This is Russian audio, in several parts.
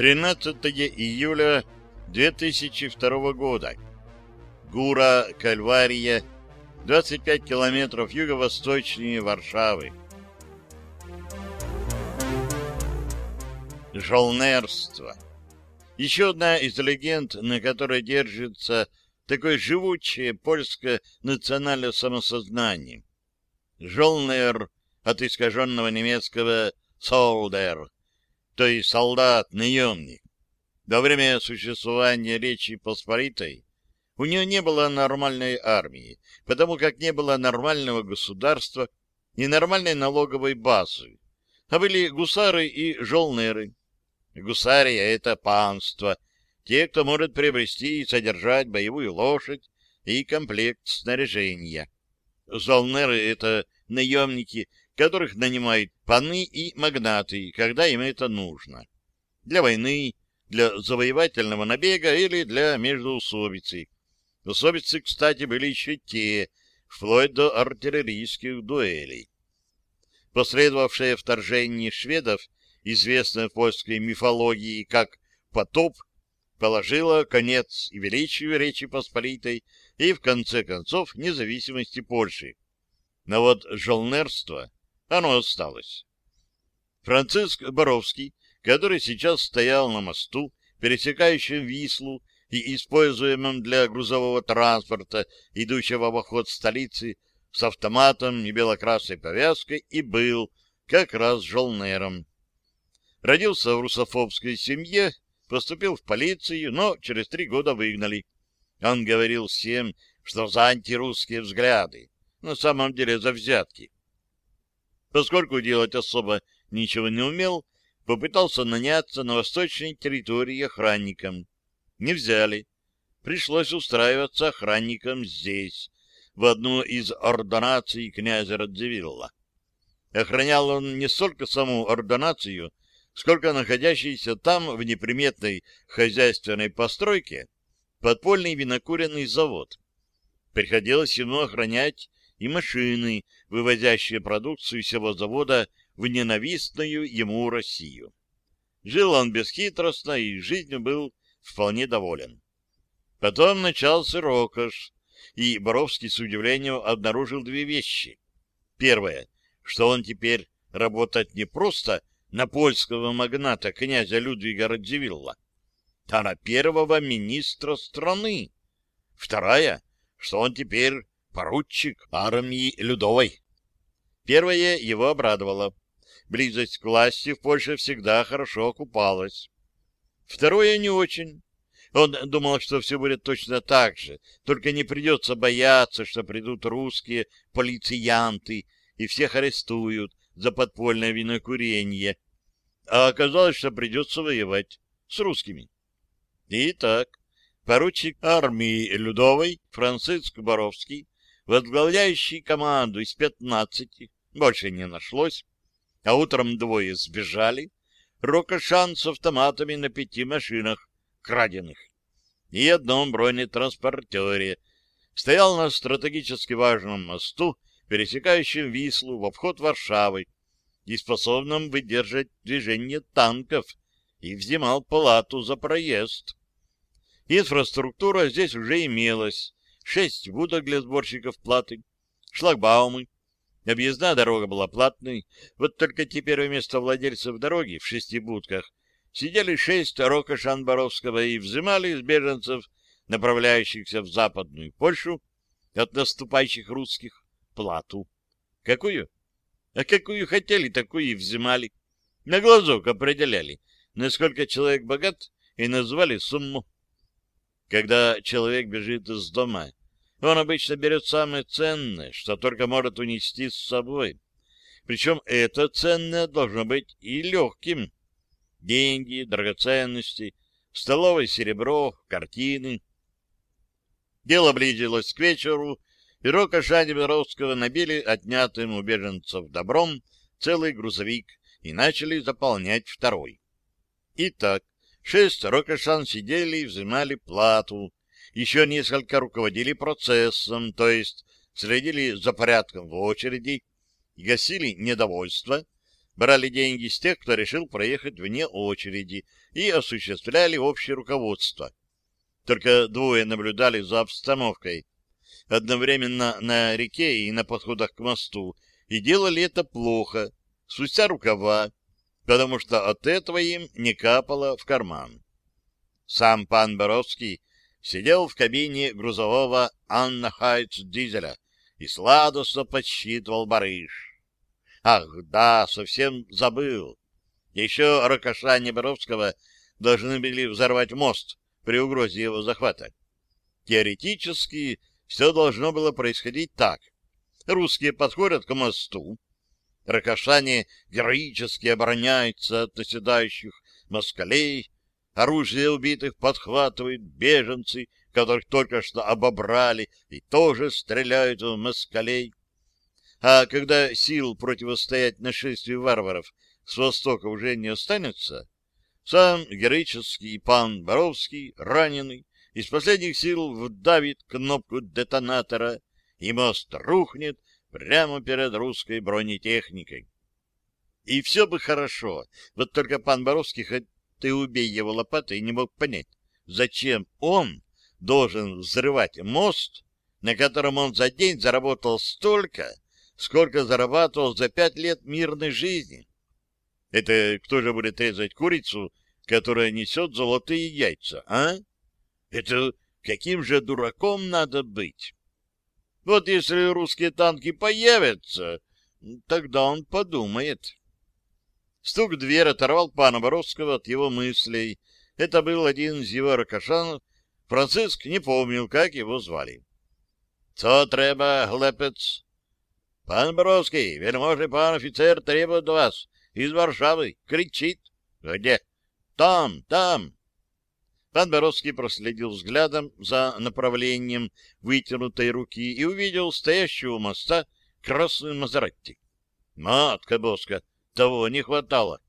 13 июля 2002 года. Гура, Кальвария, 25 километров юго-восточнее Варшавы. Жолнерство. Еще одна из легенд, на которой держится такое живучее польское национальное самосознание. Жолнер от искаженного немецкого «солдер», то есть солдат, наемник. Во время существования Речи Посполитой у нее не было нормальной армии, потому как не было нормального государства и нормальной налоговой базы, а были гусары и жолнеры. Гусария — это панство, те, кто может приобрести и содержать боевую лошадь и комплект снаряжения. Жолнеры — это наемники, которых нанимают паны и магнаты, когда им это нужно. Для войны, для завоевательного набега или для междоусобицы. Усобицы, кстати, были еще те, вплоть до артиллерийских дуэлей. Последовавшее вторжение шведов, известное в польской мифологии как «потоп», положило конец и величию Речи Посполитой и, в конце концов, независимости Польши. Но вот жолнерство, оно осталось. Франциск Боровский, который сейчас стоял на мосту, пересекающем Вислу и используемом для грузового транспорта, идущего в обход столицы, с автоматом и белокрасной повязкой, и был как раз жолнером. Родился в русофобской семье, поступил в полицию, но через три года выгнали. Он говорил всем, что за антирусские взгляды, на самом деле за взятки. Поскольку делать особо ничего не умел, попытался наняться на восточной территории охранником. Не взяли. Пришлось устраиваться охранником здесь, в одну из ордонаций князя Радзивилла. Охранял он не столько саму ордонацию, сколько находящийся там в неприметной хозяйственной постройке подпольный винокуренный завод. Приходилось ему охранять и машины, вывозящие продукцию всего завода в ненавистную ему Россию. Жил он бесхитростно и жизнью был вполне доволен. Потом начался рокош, и Боровский с удивлением обнаружил две вещи. Первое, что он теперь работает не просто на польского магната князя Людвига Радзивилла, а на первого министра страны. Вторая, что он теперь поручик армии Людовой. Первое его обрадовало. Близость к власти в Польше всегда хорошо окупалась. Второе не очень. Он думал, что все будет точно так же, только не придется бояться, что придут русские полициянты и всех арестуют за подпольное винокурение. А оказалось, что придется воевать с русскими. Итак, поручик армии Людовой Франциск Боровский, возглавляющий команду из пятнадцати, больше не нашлось, а утром двое сбежали, Рокошан с автоматами на пяти машинах, краденых, и одном бронетранспортере, стоял на стратегически важном мосту, пересекающем Вислу в обход Варшавы и способном выдержать движение танков, и взимал палату за проезд. Инфраструктура здесь уже имелась. Шесть будок для сборщиков платы, шлагбаумы, Объездная дорога была платной, вот только теперь вместо владельцев дороги в шести будках сидели шесть рока Шанбаровского и взимали из беженцев, направляющихся в западную Польшу, от наступающих русских, плату. Какую? А какую хотели, такую и взимали. На глазок определяли, насколько человек богат, и назвали сумму. Когда человек бежит из дома, он обычно берет самое ценное, что только может унести с собой. Причем это ценное должно быть и легким. Деньги, драгоценности, столовое серебро, картины. Дело близилось к вечеру, и Рока Шаниберовского набили отнятым у беженцев добром целый грузовик и начали заполнять второй. Итак, шесть Рокошан сидели и взимали плату, еще несколько руководили процессом, то есть следили за порядком в очереди, гасили недовольство, брали деньги с тех, кто решил проехать вне очереди, и осуществляли общее руководство. Только двое наблюдали за обстановкой. Одновременно на реке и на подходах к мосту, и делали это плохо, спустя рукава, потому что от этого им не капало в карман. Сам пан Боровский сидел в кабине грузового Анна Хайтс дизеля и сладостно подсчитывал барыш. Ах, да, совсем забыл. Еще Рокошане Боровского должны были взорвать мост при угрозе его захвата. Теоретически все должно было происходить так. Русские подходят к мосту, Рокошане героически обороняются от наседающих москалей, оружие убитых подхватывают беженцы, которых только что обобрали, и тоже стреляют в москалей. А когда сил противостоять нашествию варваров с востока уже не останется, сам героический пан Боровский, раненый, из последних сил вдавит кнопку детонатора, и мост рухнет прямо перед русской бронетехникой. И все бы хорошо, вот только пан Боровский, хоть ты убей его лопатой, не мог понять, зачем он должен взрывать мост, на котором он за день заработал столько, сколько зарабатывал за пять лет мирной жизни. Это кто же будет резать курицу, которая несет золотые яйца, а? Это каким же дураком надо быть? Вот если русские танки появятся, тогда он подумает. Стук в дверь оторвал пана Боровского от его мыслей. Это был один из его ракошанов. Франциск не помнил, как его звали. — Что треба, глепец? — Пан Боровский, вельможный пан офицер требует вас. Из Варшавы. Кричит. — Где? — Там, там. Пан Боровский проследил взглядом за направлением вытянутой руки и увидел стоящего у моста красную Мазератти. Матка Боска, того не хватало.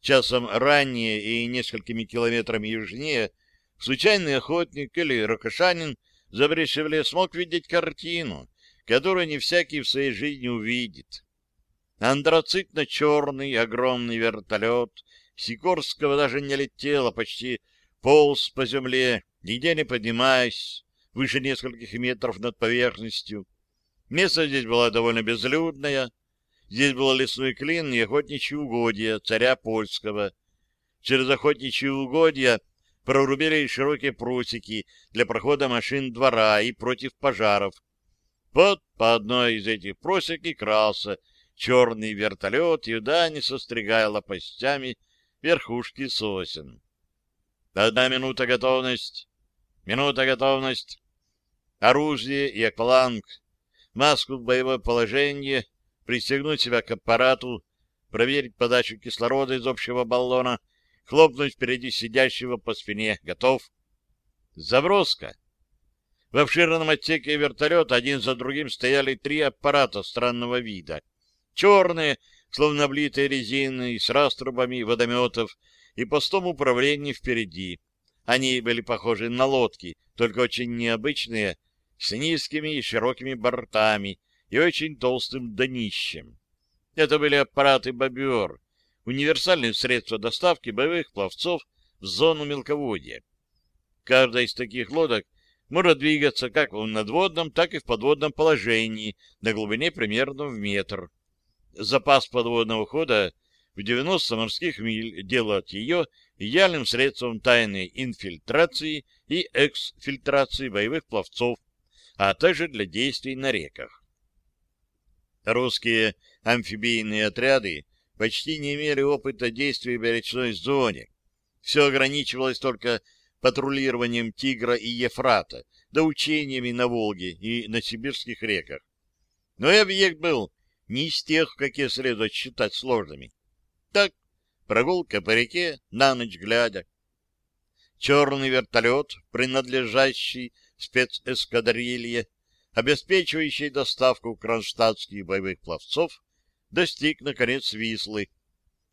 Часом ранее и несколькими километрами южнее случайный охотник или ракошанин, забревший в лес, мог видеть картину, которую не всякий в своей жизни увидит. Андрацитно-черный огромный вертолет Сикорского даже не летел, а почти полз по земле, нигде не поднимаясь, выше нескольких метров над поверхностью. Место здесь было довольно безлюдное. Здесь был лесной клин и охотничьи угодья царя польского. Через охотничьи угодья прорубили широкие просеки для прохода машин двора и против пожаров. Вот по одной из этих просек и крался черный вертолет, и не состригая лопастями верхушки сосен. Одна минута готовность. Минута готовность. Оружие и акваланг. Маску в боевое положение. Пристегнуть себя к аппарату. Проверить подачу кислорода из общего баллона. Хлопнуть впереди сидящего по спине. Готов. Заброска. В обширном отсеке вертолета один за другим стояли три аппарата странного вида. Черные, словно облитые резиной, с раструбами водометов, и постом управления впереди. Они были похожи на лодки, только очень необычные, с низкими и широкими бортами и очень толстым днищем. Это были аппараты «Бобер», универсальные средства доставки боевых пловцов в зону мелководья. Каждая из таких лодок может двигаться как в надводном, так и в подводном положении на глубине примерно в метр. Запас подводного хода в 90 морских миль делает ее идеальным средством тайной инфильтрации и эксфильтрации боевых пловцов, а также для действий на реках. Русские амфибийные отряды почти не имели опыта действий в речной зоне. Все ограничивалось только патрулированием Тигра и Ефрата, да учениями на Волге и на сибирских реках. Но и объект был не из тех, какие следует считать сложными. Так, прогулка по реке, на ночь глядя. Черный вертолет, принадлежащий спецэскадрилье, обеспечивающий доставку кронштадтских боевых пловцов, достиг, наконец, Вислы.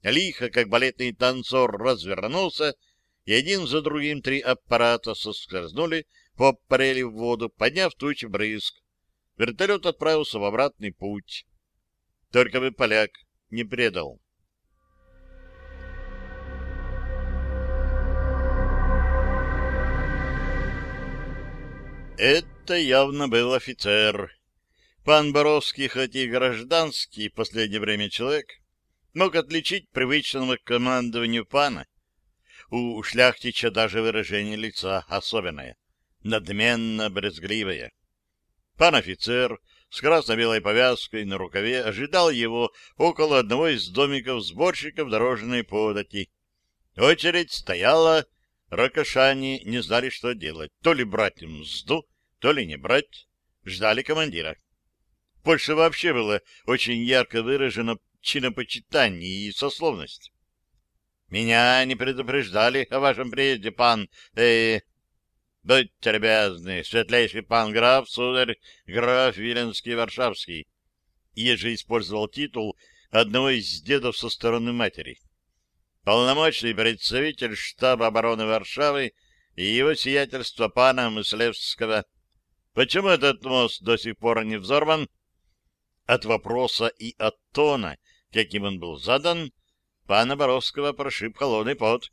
Лихо, как балетный танцор, развернулся, и один за другим три аппарата соскользнули по парели в воду, подняв тучи брызг. Вертолет отправился в обратный путь. Только бы поляк не предал. Это явно был офицер. Пан Боровский, хоть и гражданский в последнее время человек, мог отличить привычного к командованию пана. У шляхтича даже выражение лица особенное, надменно-брезгливое. Пан офицер с красно-белой повязкой на рукаве ожидал его около одного из домиков сборщиков дорожной подати. Очередь стояла Ракошане не знали, что делать. То ли брать им мзду, то ли не брать. Ждали командира. В Польше вообще было очень ярко выражено чинопочитание и сословность. Меня не предупреждали о вашем приезде, пан... Э, будьте любезны, светлейший пан граф, сударь, граф Виленский-Варшавский. Еже использовал титул одного из дедов со стороны матери полномочный представитель штаба обороны Варшавы и его сиятельство пана Мыслевского. Почему этот мост до сих пор не взорван? От вопроса и от тона, каким он был задан, пана Боровского прошиб холодный пот.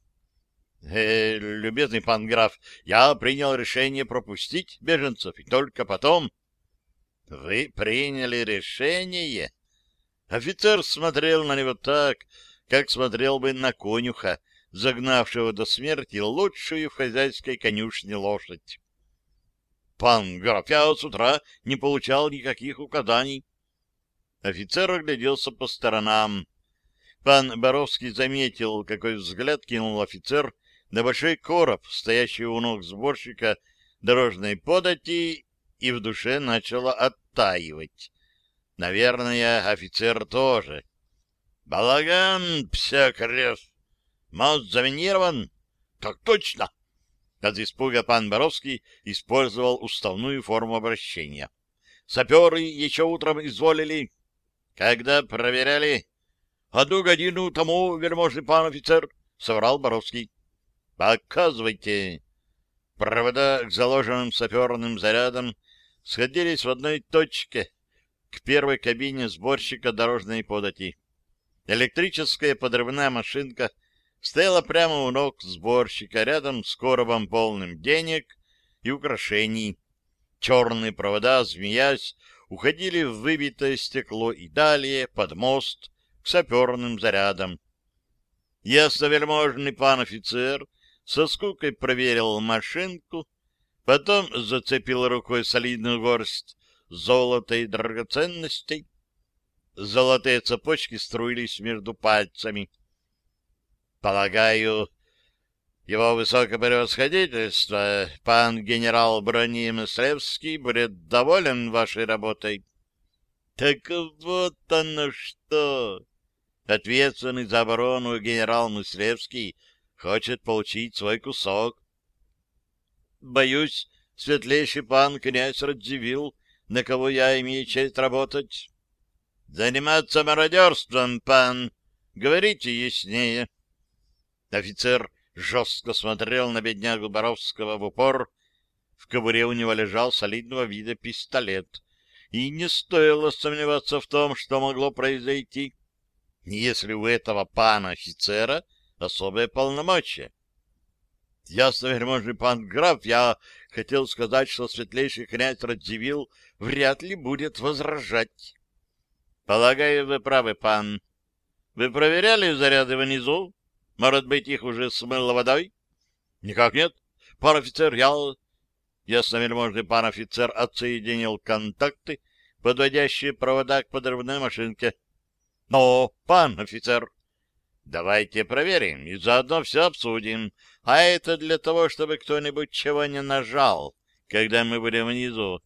Э, любезный пан граф, я принял решение пропустить беженцев, и только потом... Вы приняли решение? Офицер смотрел на него так, как смотрел бы на конюха, загнавшего до смерти лучшую в хозяйской конюшне лошадь. Пан граф, я с утра не получал никаких указаний. Офицер огляделся по сторонам. Пан Боровский заметил, какой взгляд кинул офицер на большой короб, стоящий у ног сборщика дорожной подати, и в душе начало оттаивать. Наверное, офицер тоже. Балаган, псякрев. Мост заминирован? Так точно. От испуга пан Боровский использовал уставную форму обращения. Саперы еще утром изволили. Когда проверяли? Одну годину тому, вельможный пан офицер, соврал Боровский. Показывайте. Провода к заложенным саперным зарядам сходились в одной точке, к первой кабине сборщика дорожной подати. Электрическая подрывная машинка стояла прямо у ног сборщика, рядом с коробом полным денег и украшений. Черные провода, змеясь, уходили в выбитое стекло и далее под мост к саперным зарядам. Ясновельможный пан офицер со скукой проверил машинку, потом зацепил рукой солидную горсть золота и драгоценностей, Золотые цепочки струились между пальцами. Полагаю, его высокопревосходительство, пан генерал брони Мыслевский, будет доволен вашей работой. Так вот оно что! Ответственный за оборону генерал Мыслевский хочет получить свой кусок. Боюсь, светлейший пан князь Радзивилл, на кого я имею честь работать. Заниматься мародерством, пан. Говорите яснее. Офицер жестко смотрел на беднягу Боровского в упор. В кобуре у него лежал солидного вида пистолет. И не стоило сомневаться в том, что могло произойти, если у этого пана-офицера особое полномочие. Ясно, верможный пан граф, я хотел сказать, что светлейший князь Радзивилл вряд ли будет возражать. Полагаю, вы правы, пан. Вы проверяли заряды внизу? Может быть, их уже смыло водой? Никак нет. Пан офицер, я... Ясно-вельможный пан офицер отсоединил контакты, подводящие провода к подрывной машинке. Но, пан офицер, давайте проверим и заодно все обсудим. А это для того, чтобы кто-нибудь чего не нажал, когда мы будем внизу.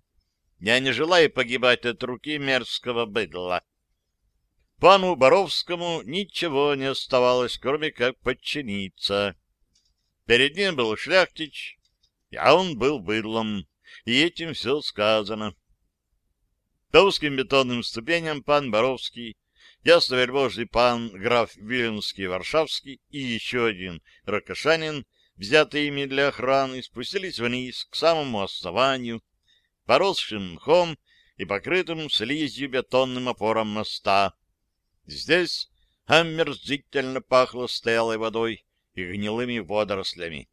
Я не желаю погибать от руки мерзкого быдла. Пану Боровскому ничего не оставалось, кроме как подчиниться. Перед ним был шляхтич, а он был быдлом, и этим все сказано. По узким бетонным ступеням пан Боровский, ясновельможный пан граф Виленский-Варшавский и еще один ракошанин, взятые ими для охраны, спустились вниз к самому основанию поросшим мхом и покрытым слизью бетонным опором моста. Здесь омерзительно пахло стоялой водой и гнилыми водорослями.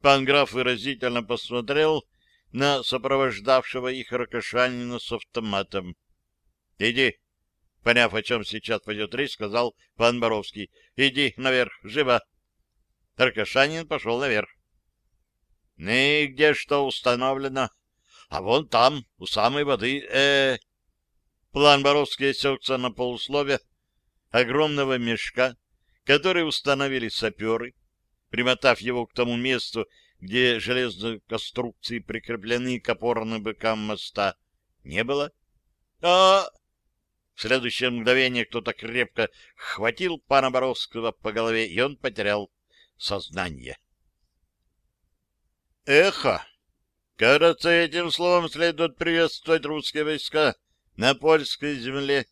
Пан граф выразительно посмотрел на сопровождавшего их Ракошанина с автоматом. — Иди, — поняв, о чем сейчас пойдет речь, сказал пан Боровский. — Иди наверх, живо. Ракошанин пошел наверх. — Ну и где что установлено? — А вон там, у самой воды, э, План Боровский осекся на полуслове огромного мешка, который установили саперы, примотав его к тому месту, где железные конструкции прикреплены к опорным быкам моста, не было. А в следующее мгновение кто-то крепко хватил пана Боровского по голове, и он потерял сознание. Эхо! Кажется, этим словом следует приветствовать русские войска на польской земле,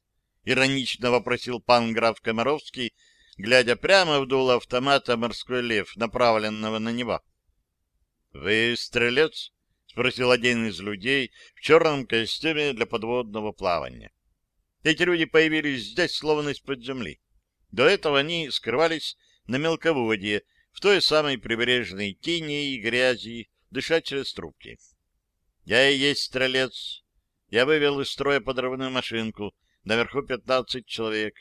иронично вопросил пан граф Комаровский, глядя прямо в дуло автомата «Морской лев», направленного на него. — Вы стрелец? — спросил один из людей в черном костюме для подводного плавания. Эти люди появились здесь словно из-под земли. До этого они скрывались на мелководье, в той самой прибрежной тени и грязи, дыша через трубки. Я и есть стрелец. Я вывел из строя подрывную машинку. Наверху пятнадцать человек.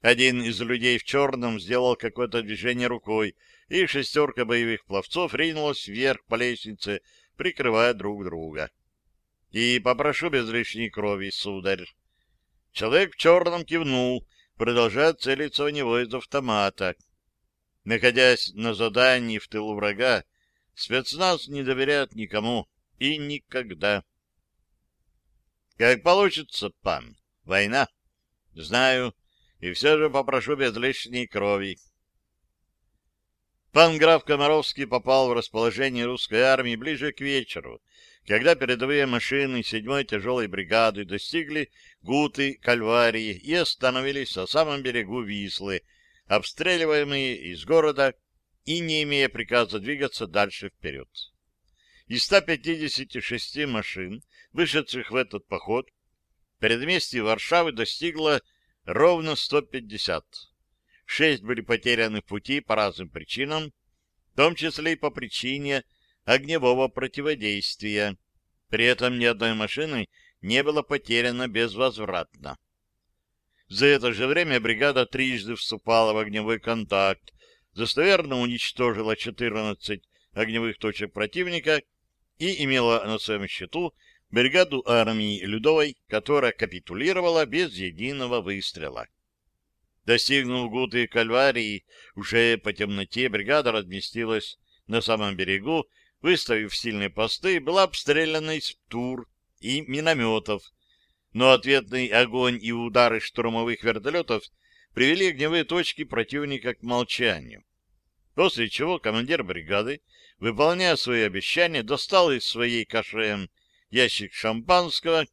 Один из людей в черном сделал какое-то движение рукой, и шестерка боевых пловцов ринулась вверх по лестнице, прикрывая друг друга. И попрошу без лишней крови, сударь. Человек в черном кивнул, продолжая целиться в него из автомата. Находясь на задании в тылу врага, спецназ не доверяет никому и никогда. Как получится, пан. Война. Знаю и все же попрошу без лишней крови. Пан граф Комаровский попал в расположение русской армии ближе к вечеру, когда передовые машины 7-й тяжелой бригады достигли Гуты, Кальварии и остановились на самом берегу Вислы, обстреливаемые из города и не имея приказа двигаться дальше вперед. Из 156 машин, вышедших в этот поход, предместье Варшавы достигло ровно 150. Шесть были потеряны в пути по разным причинам, в том числе и по причине огневого противодействия. При этом ни одной машины не было потеряно безвозвратно. За это же время бригада трижды вступала в огневой контакт, достоверно уничтожила 14 огневых точек противника и имела на своем счету бригаду армии Людовой, которая капитулировала без единого выстрела. Достигнув Гуты и Кальварии, уже по темноте бригада разместилась на самом берегу, выставив сильные посты, была обстреляна из тур и минометов, но ответный огонь и удары штурмовых вертолетов привели огневые точки противника к молчанию. После чего командир бригады, выполняя свои обещания, достал из своей КШМ ящик шампанского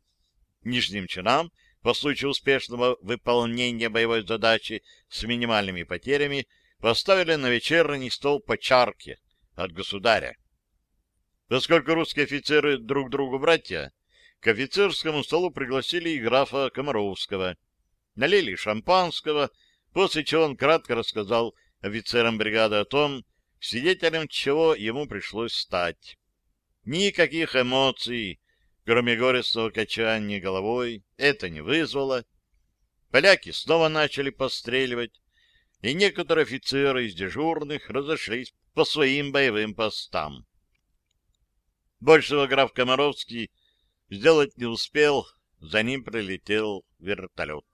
нижним чинам по случаю успешного выполнения боевой задачи с минимальными потерями поставили на вечерний стол по чарке от государя. Поскольку русские офицеры друг другу братья, к офицерскому столу пригласили и графа Комаровского. Налили шампанского, после чего он кратко рассказал офицерам бригады о том, свидетелем чего ему пришлось стать. Никаких эмоций, Кроме горестного качания головой, это не вызвало. Поляки снова начали постреливать, и некоторые офицеры из дежурных разошлись по своим боевым постам. Большего граф Комаровский сделать не успел, за ним прилетел вертолет.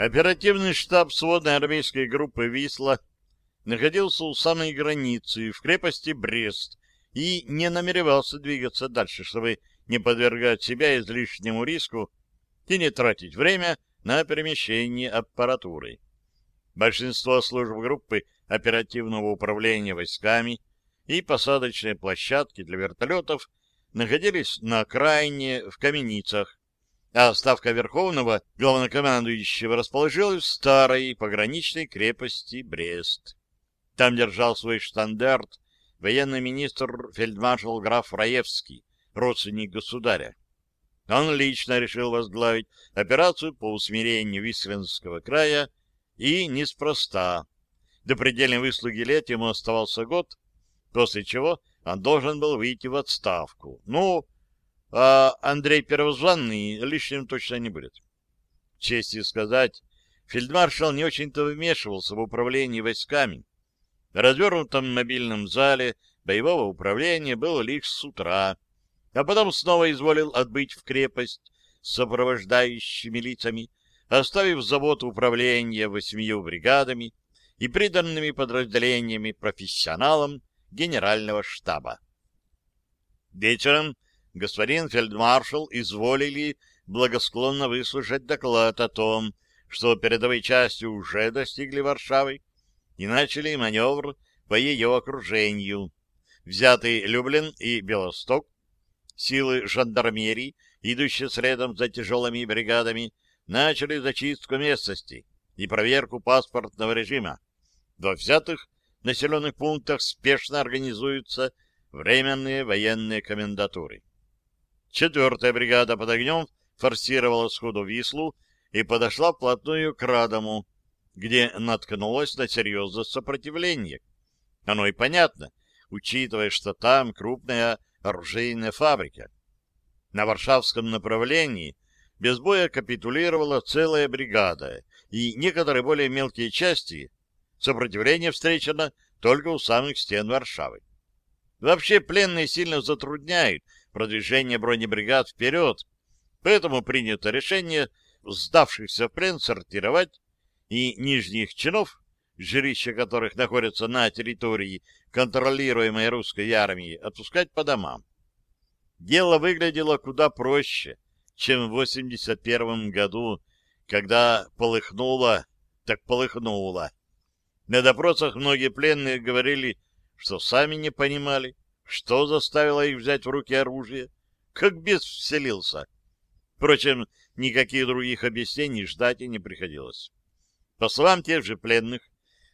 Оперативный штаб сводной армейской группы «Висла» находился у самой границы, в крепости Брест, и не намеревался двигаться дальше, чтобы не подвергать себя излишнему риску и не тратить время на перемещение аппаратуры. Большинство служб группы оперативного управления войсками и посадочные площадки для вертолетов находились на окраине в Каменицах, а ставка Верховного главнокомандующего расположилась в старой пограничной крепости Брест. Там держал свой штандарт военный министр фельдмаршал граф Раевский, родственник государя. Он лично решил возглавить операцию по усмирению Висленского края И неспроста. До предельной выслуги лет ему оставался год, после чего он должен был выйти в отставку. Ну, а Андрей Первозванный лишним точно не будет. Честью сказать, фельдмаршал не очень-то вмешивался в управление войсками. В развернутом мобильном зале боевого управления был лишь с утра, а потом снова изволил отбыть в крепость с сопровождающими лицами, оставив завод управления восьмию бригадами и приданными подразделениями профессионалам генерального штаба. Вечером господин фельдмаршал изволили благосклонно выслушать доклад о том, что передовые части уже достигли Варшавы и начали маневр по ее окружению. Взятый Люблин и Белосток, силы жандармерии, идущие следом за тяжелыми бригадами, начали зачистку местности и проверку паспортного режима. Во взятых населенных пунктах спешно организуются временные военные комендатуры. Четвертая бригада под огнем форсировала сходу Вислу и подошла вплотную к Радому, где наткнулась на серьезное сопротивление. Оно и понятно, учитывая, что там крупная оружейная фабрика. На Варшавском направлении без боя капитулировала целая бригада, и некоторые более мелкие части сопротивление встречено только у самых стен Варшавы. Вообще пленные сильно затрудняют продвижение бронебригад вперед, поэтому принято решение сдавшихся в плен сортировать и нижних чинов, жилища которых находятся на территории, контролируемой русской армией, отпускать по домам. Дело выглядело куда проще, чем в 81 году, когда полыхнуло, так полыхнуло. На допросах многие пленные говорили, что сами не понимали, что заставило их взять в руки оружие, как бес вселился. Впрочем, никаких других объяснений ждать и не приходилось. По словам тех же пленных,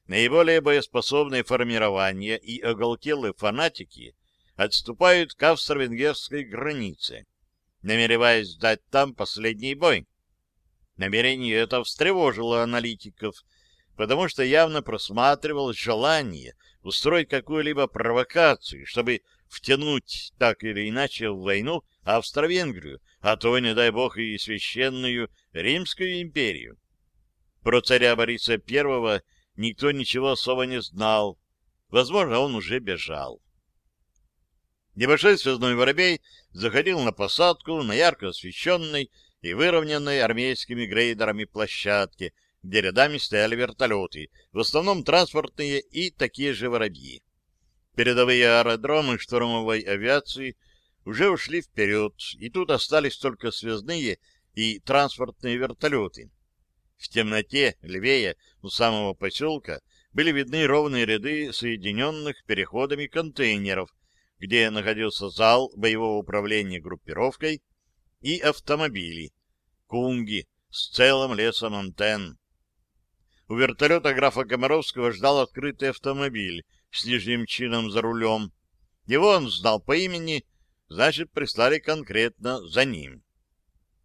наиболее боеспособные формирования и оголтелые фанатики отступают к австро-венгерской границе, намереваясь сдать там последний бой. Намерение это встревожило аналитиков, потому что явно просматривалось желание устроить какую-либо провокацию, чтобы втянуть так или иначе в войну Австро-Венгрию, а то, не дай бог, и священную Римскую империю. Про царя Бориса I никто ничего особо не знал. Возможно, он уже бежал. Небольшой связной воробей заходил на посадку на ярко освещенной и выровненной армейскими грейдерами площадке, где рядами стояли вертолеты, в основном транспортные и такие же воробьи. Передовые аэродромы штурмовой авиации уже ушли вперед, и тут остались только связные и транспортные вертолеты. В темноте, левее, у самого поселка, были видны ровные ряды соединенных переходами контейнеров, где находился зал боевого управления группировкой и автомобили, кунги с целым лесом антенн. У вертолета графа Комаровского ждал открытый автомобиль с нижним чином за рулем. Его он знал по имени, значит, прислали конкретно за ним.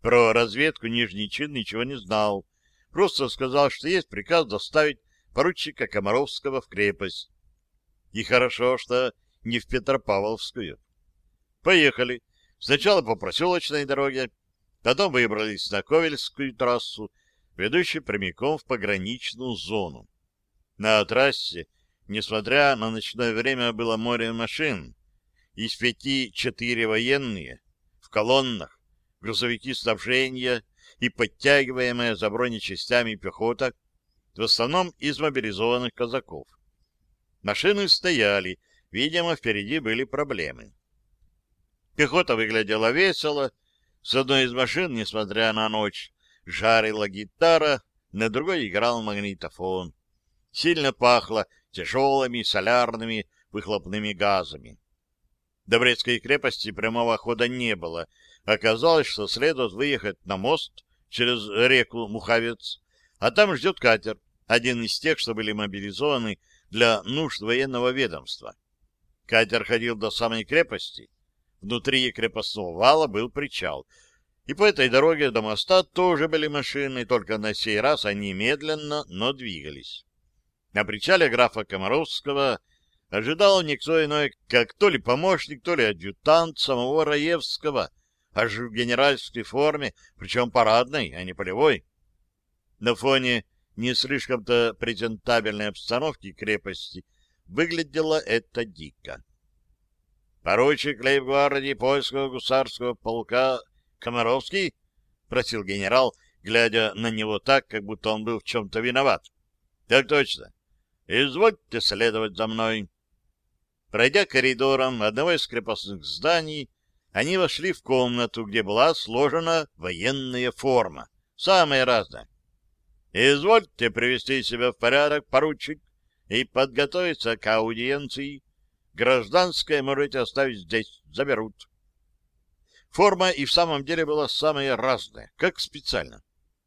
Про разведку нижний чин ничего не знал, просто сказал, что есть приказ доставить поручика Комаровского в крепость. И хорошо, что не в Петропавловскую. Поехали. Сначала по проселочной дороге, потом выбрались на Ковельскую трассу, ведущую прямиком в пограничную зону. На трассе, несмотря на ночное время, было море машин. Из пяти четыре военные, в колоннах, грузовики снабжения и подтягиваемая за бронечастями пехота, в основном из мобилизованных казаков. Машины стояли, Видимо, впереди были проблемы. Пехота выглядела весело. С одной из машин, несмотря на ночь, жарила гитара, на другой играл магнитофон. Сильно пахло тяжелыми солярными выхлопными газами. До Брестской крепости прямого хода не было. Оказалось, что следует выехать на мост через реку Муховец, а там ждет катер, один из тех, что были мобилизованы для нужд военного ведомства. Катер ходил до самой крепости. Внутри крепостного вала был причал. И по этой дороге до моста тоже были машины, только на сей раз они медленно, но двигались. На причале графа Комаровского ожидал никто иной, как то ли помощник, то ли адъютант самого Раевского, аж в генеральской форме, причем парадной, а не полевой. На фоне не слишком-то презентабельной обстановки крепости выглядело это дико. Поручик лейб-гвардии польского гусарского полка Комаровский? — просил генерал, глядя на него так, как будто он был в чем-то виноват. — Так точно. Извольте следовать за мной. Пройдя коридором одного из крепостных зданий, они вошли в комнату, где была сложена военная форма, самая разная. «Извольте привести себя в порядок, поручик, и подготовиться к аудиенции. Гражданское можете оставить здесь, заберут». Форма и в самом деле была самая разная, как специально.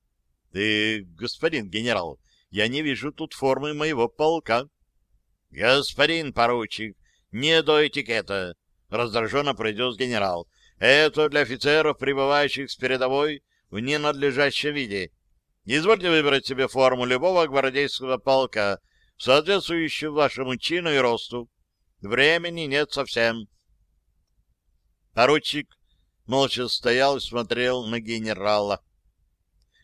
— Ты, господин генерал, я не вижу тут формы моего полка. — Господин поручик, не до этикета, — раздраженно произнес генерал. — Это для офицеров, прибывающих с передовой в ненадлежащем виде. Извольте выбрать себе форму любого гвардейского полка, соответствующую вашему чину и росту. Времени нет совсем. Поручик молча стоял и смотрел на генерала.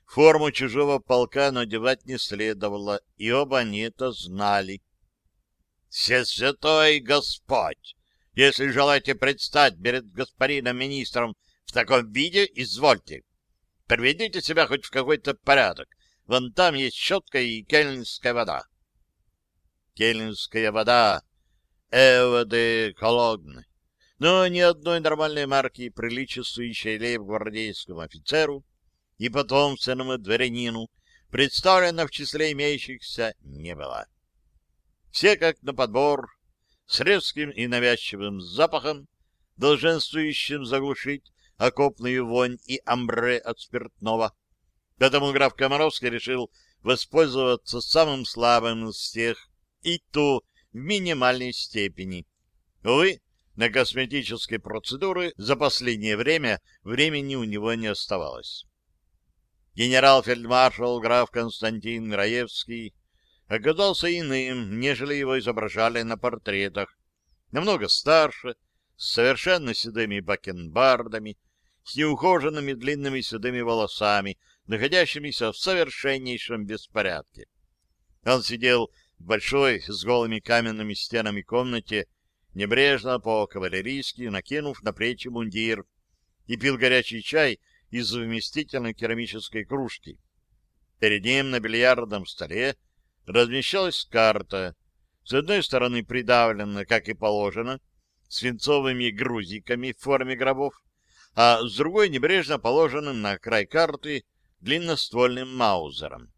Форму чужого полка надевать не следовало, и оба они это знали. «Всесвятой Господь! Если желаете предстать перед господином министром в таком виде, извольте. Приведите себя хоть в какой-то порядок. Вон там есть щетка и кельнская вода». Кельнская вода, эводы холодны, но ни одной нормальной марки, приличествующей лейб-гвардейскому офицеру и потомственному дворянину, представлено в числе имеющихся не было. Все как на подбор, с резким и навязчивым запахом, долженствующим заглушить окопную вонь и амбре от спиртного. Поэтому граф Комаровский решил воспользоваться самым слабым из всех, и то в минимальной степени. Увы, на косметические процедуры за последнее время времени у него не оставалось. Генерал-фельдмаршал граф Константин Раевский оказался иным, нежели его изображали на портретах. Намного старше, с совершенно седыми бакенбардами, с неухоженными длинными седыми волосами, находящимися в совершеннейшем беспорядке. Он сидел в большой с голыми каменными стенами комнате, небрежно по-кавалерийски накинув на плечи мундир, и пил горячий чай из вместительной керамической кружки. Перед ним на бильярдном столе размещалась карта, с одной стороны придавлена, как и положено, свинцовыми грузиками в форме гробов, а с другой небрежно положенным на край карты длинноствольным маузером.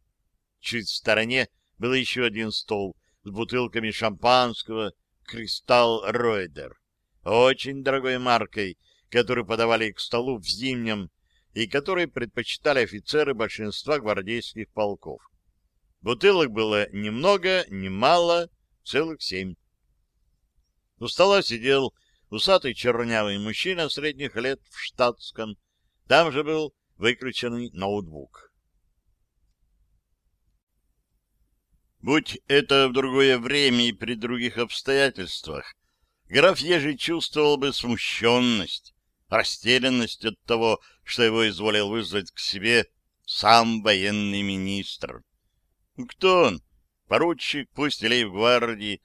Чуть в стороне был еще один стол с бутылками шампанского «Кристалл Ройдер», очень дорогой маркой, которую подавали к столу в зимнем и который предпочитали офицеры большинства гвардейских полков. Бутылок было немного, много, ни мало, целых семь. У стола сидел усатый чернявый мужчина средних лет в штатском. Там же был выключенный ноутбук. Будь это в другое время и при других обстоятельствах, граф Ежи чувствовал бы смущенность, растерянность от того, что его изволил вызвать к себе сам военный министр. Кто он? Поручик, пусть или в гвардии,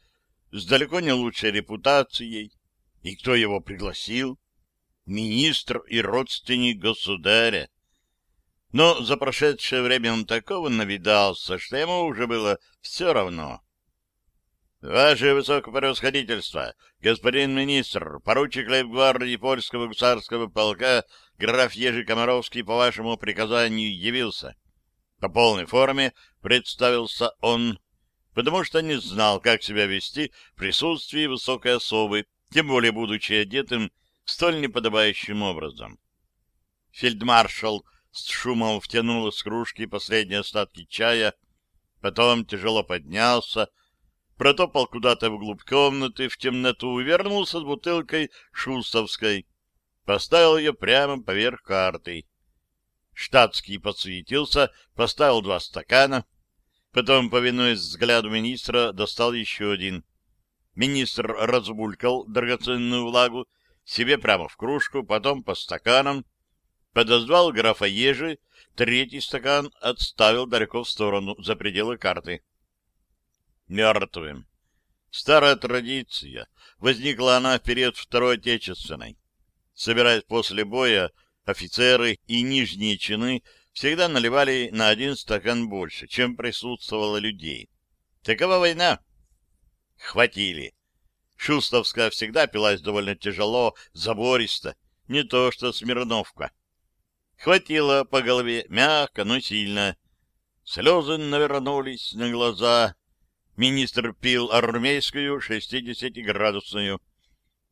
с далеко не лучшей репутацией. И кто его пригласил? Министр и родственник государя. Но за прошедшее время он такого навидался, что ему уже было все равно. Ваше Высокопревосходительство, господин министр, поручик лейб-гвардии польского гусарского полка граф Ежи Комаровский по вашему приказанию явился. По полной форме представился он, потому что не знал, как себя вести в присутствии высокой особы, тем более будучи одетым столь неподобающим образом. Фельдмаршал с шумом втянул из кружки последние остатки чая, потом тяжело поднялся, протопал куда-то вглубь комнаты, в темноту, вернулся с бутылкой шустовской, поставил ее прямо поверх карты. Штатский подсуетился, поставил два стакана, потом, повинуясь взгляду министра, достал еще один. Министр разбулькал драгоценную влагу себе прямо в кружку, потом по стаканам, подозвал графа Ежи, третий стакан отставил далеко в сторону, за пределы карты. Мертвым. Старая традиция. Возникла она в период Второй Отечественной. Собираясь после боя, офицеры и нижние чины всегда наливали на один стакан больше, чем присутствовало людей. Такова война. Хватили. Шустовская всегда пилась довольно тяжело, забористо, не то что Смирновка. Хватило по голове мягко, но сильно. Слезы навернулись на глаза. Министр пил армейскую шестидесятиградусную.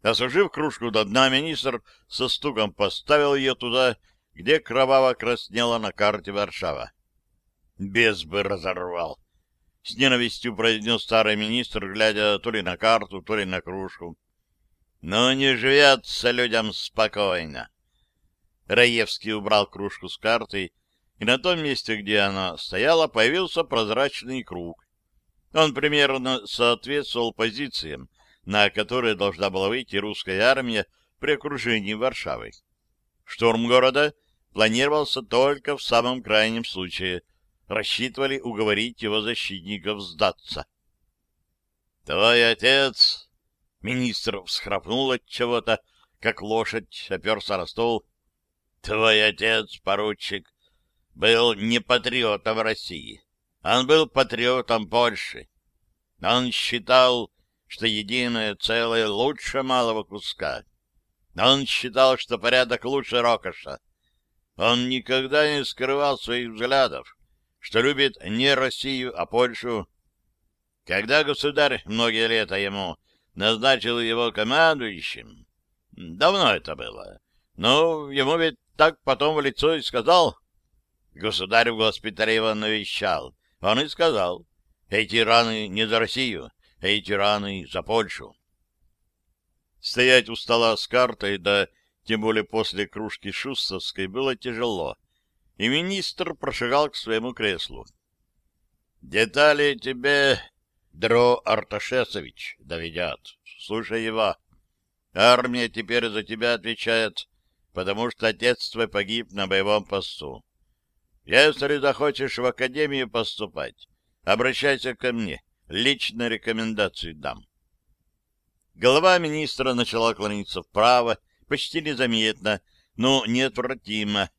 Осушив кружку до дна, министр со стуком поставил ее туда, где кроваво краснела на карте Варшава. Без бы разорвал. С ненавистью произнес старый министр, глядя то ли на карту, то ли на кружку. Но не живется людям спокойно. Раевский убрал кружку с картой, и на том месте, где она стояла, появился прозрачный круг. Он примерно соответствовал позициям, на которые должна была выйти русская армия при окружении Варшавы. Штурм города планировался только в самом крайнем случае. Рассчитывали уговорить его защитников сдаться. «Твой отец...» Министр всхрапнул от чего-то, как лошадь, оперся на стол. «Твой отец, поручик, был не патриотом России. Он был патриотом Польши. Он считал, что единое целое лучше малого куска. Он считал, что порядок лучше рокоша. Он никогда не скрывал своих взглядов, что любит не Россию, а Польшу. Когда государь многие лета ему назначил его командующим, давно это было, но ему ведь так потом в лицо и сказал. Государь в госпитале его навещал. Он и сказал, эти раны не за Россию, эти раны за Польшу. Стоять у стола с картой, да тем более после кружки Шустовской, было тяжело, и министр прошагал к своему креслу. «Детали тебе Дро Арташесович доведят. Слушай его. Армия теперь за тебя отвечает, потому что отец твой погиб на боевом посту. Если захочешь в академию поступать, обращайся ко мне. Лично рекомендацию дам. Голова министра начала клониться вправо, почти незаметно, но неотвратимо.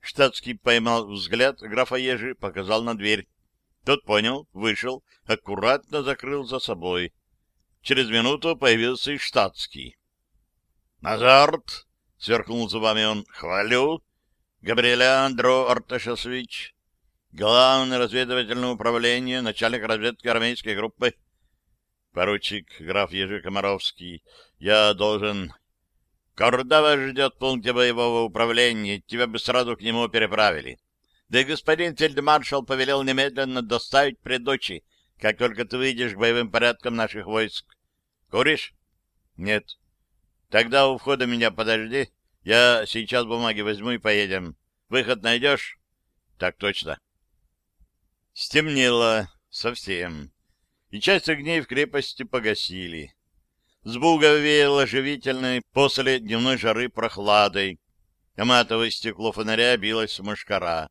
Штатский поймал взгляд графа Ежи, показал на дверь. Тот понял, вышел, аккуратно закрыл за собой. Через минуту появился и штатский. «Назарт!» — сверкнул зубами он. «Хвалю! Габриэля Андро Арташевич, Главное разведывательное управление, начальник разведки армейской группы. Поручик граф Ежи Комаровский, я должен... Кордова ждет в пункте боевого управления, тебя бы сразу к нему переправили. Да и господин фельдмаршал повелел немедленно доставить предочи, как только ты выйдешь к боевым порядкам наших войск. Куришь? Нет. Тогда у входа меня подожди. Я сейчас бумаги возьму и поедем. Выход найдешь? Так точно. Стемнело совсем, и часть огней в крепости погасили. С буга веяло живительной после дневной жары прохладой. А матовое стекло фонаря билось в мушкара.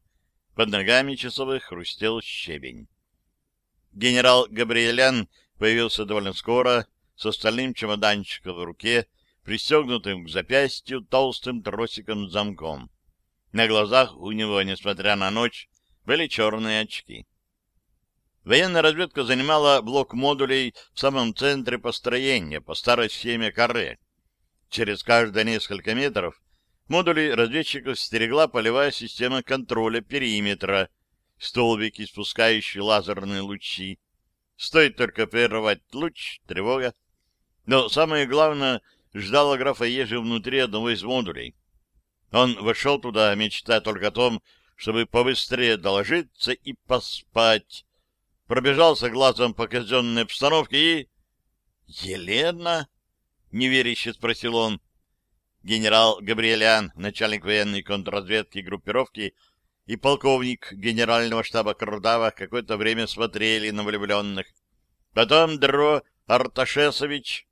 Под ногами часовых хрустел щебень. Генерал Габриэлян появился довольно скоро, с остальным чемоданчиком в руке, пристегнутым к запястью толстым тросиком замком. На глазах у него, несмотря на ночь, были черные очки. Военная разведка занимала блок модулей в самом центре построения, по старой схеме каре. Через каждые несколько метров модули разведчиков стерегла полевая система контроля периметра, столбики, спускающие лазерные лучи. Стоит только прервать луч, тревога. Но самое главное, ждала графа Ежи внутри одного из модулей. Он вошел туда, мечтая только о том, чтобы побыстрее доложиться и поспать, пробежался глазом по казенной обстановке и... «Елена?» — неверяще спросил он. Генерал Габриэлян, начальник военной контрразведки группировки, и полковник генерального штаба Курдава какое-то время смотрели на влюбленных. Потом Дро Арташесович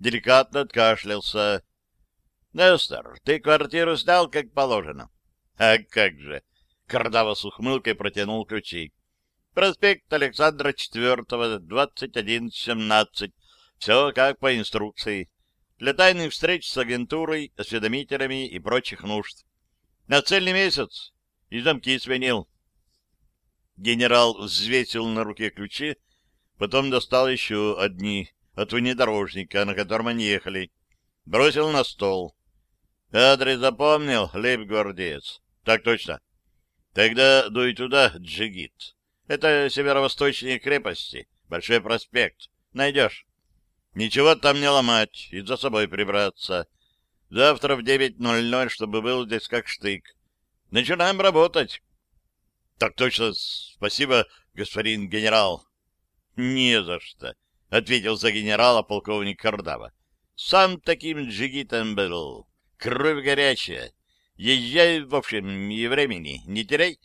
деликатно откашлялся. — Нестор, ты квартиру сдал как положено? — А как же! — Кардава с ухмылкой протянул ключи. — Проспект Александра IV, 2117. Все как по инструкции. Для тайных встреч с агентурой, осведомителями и прочих нужд. На цельный месяц. И замки сменил. Генерал взвесил на руке ключи, потом достал еще одни от внедорожника, на котором они ехали. Бросил на стол. Адрес запомнил, лейб-гвардеец? Так точно. Тогда дуй туда, Джигит. Это северо-восточные крепости, Большой проспект. Найдешь. Ничего там не ломать и за собой прибраться. Завтра в 9.00, чтобы был здесь как штык. Начинаем работать. Так точно. Спасибо, господин генерал. Не за что, — ответил за генерала полковник Кардава. Сам таким джигитом был. Кровь горячая. Езжай, в общем, и времени не теряй.